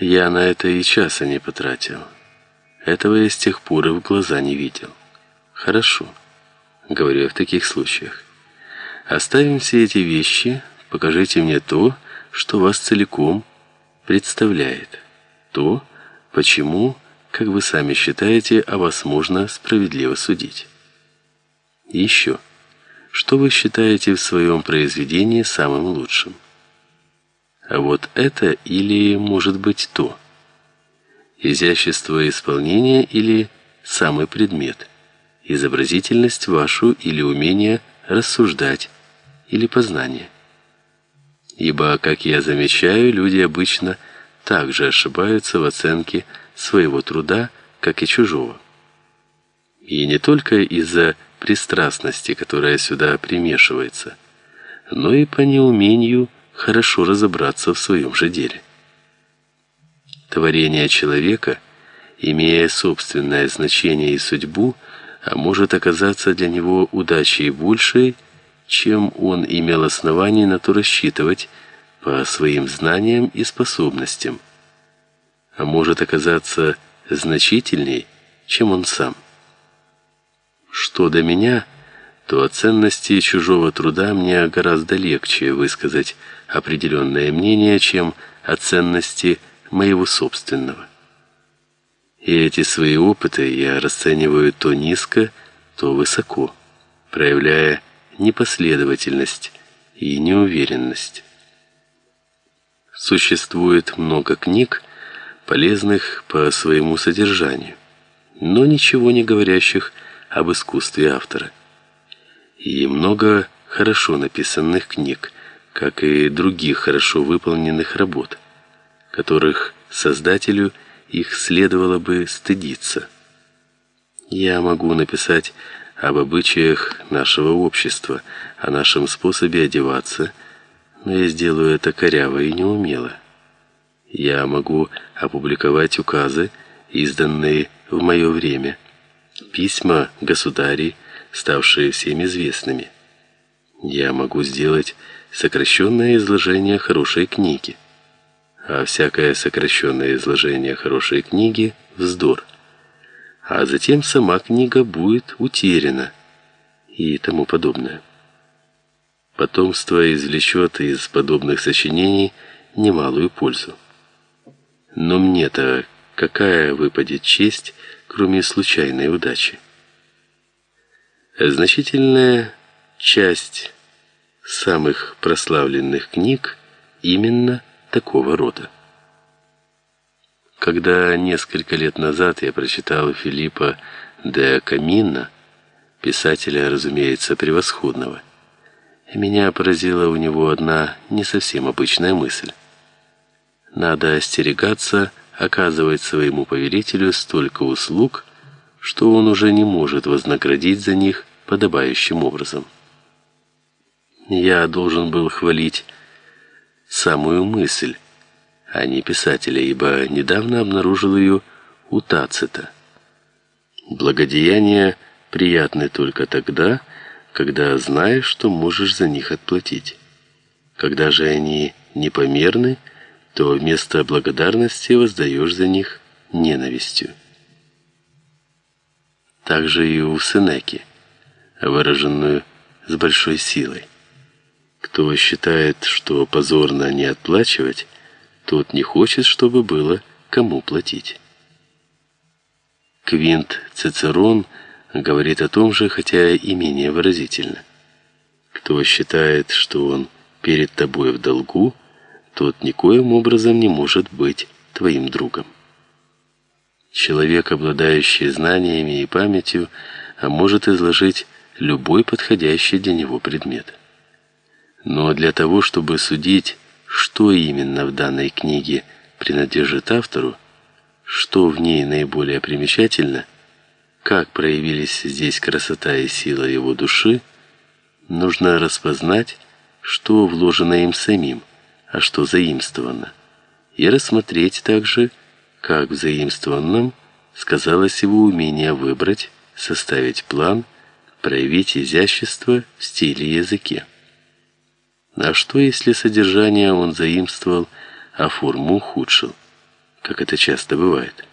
Я на это и часа не потратил. Этого я с тех пор и в глаза не видел. Хорошо, говорю я в таких случаях. Оставим все эти вещи, покажите мне то, что вас целиком представляет. То, почему, как вы сами считаете, о вас можно справедливо судить. Еще, что вы считаете в своем произведении самым лучшим? А вот это или, может быть, то. Изящество исполнения или самый предмет. Изобразительность вашу или умение рассуждать или познание. Ибо, как я замечаю, люди обычно также ошибаются в оценке своего труда, как и чужого. И не только из-за пристрастности, которая сюда примешивается, но и по неумению хорошо разобраться в своем же деле. Творение человека, имея собственное значение и судьбу, а может оказаться для него удачей большей, чем он имел оснований на то рассчитывать по своим знаниям и способностям, а может оказаться значительней, чем он сам. Что до меня – то о ценности чужого труда мне гораздо легче высказать определенное мнение, чем о ценности моего собственного. И эти свои опыты я расцениваю то низко, то высоко, проявляя непоследовательность и неуверенность. Существует много книг, полезных по своему содержанию, но ничего не говорящих об искусстве автора и много хорошо написанных книг, как и других хорошо выполненных работ, которых создателю их следовало бы стыдиться. Я могу написать об обычаях нашего общества, о нашем способе одеваться, но я сделаю это коряво и неумело. Я могу опубликовать указы, изданные в мое время, письма государей, ставшие всем известными. Я могу сделать сокращенное изложение хорошей книги. А всякое сокращенное изложение хорошей книги вздор. А затем сама книга будет утеряна и тому подобное. Потомство извлечет из подобных сочинений немалую пользу. Но мне-то какая выпадет честь, кроме случайной удачи? Значительная часть самых прославленных книг именно такого рода. Когда несколько лет назад я прочитал Филиппа де Каминна, писателя, разумеется, превосходного, меня поразила у него одна не совсем обычная мысль. Надо остерегаться оказывать своему повелителю столько услуг, что он уже не может вознаградить за них подобающим образом. Я должен был хвалить самую мысль, а не писателя, ибо недавно обнаружил ее у Тацита. Благодеяния приятны только тогда, когда знаешь, что можешь за них отплатить. Когда же они непомерны, то вместо благодарности воздаешь за них ненавистью. Также и у Сенеки выраженную с большой силой. Кто считает, что позорно не отплачивать, тот не хочет, чтобы было кому платить. Квинт Цицерон говорит о том же, хотя и менее выразительно. Кто считает, что он перед тобой в долгу, тот никоим образом не может быть твоим другом. Человек, обладающий знаниями и памятью, может изложить любой подходящий для него предмет. Но для того, чтобы судить, что именно в данной книге принадлежит автору, что в ней наиболее примечательно, как проявились здесь красота и сила его души, нужно распознать, что вложено им самим, а что заимствовано, и рассмотреть также, как в заимствованном сказалось его умение выбрать, составить план проявить изящество в стиле и языке. А что, если содержание он заимствовал, а форму ухудшил? как это часто бывает.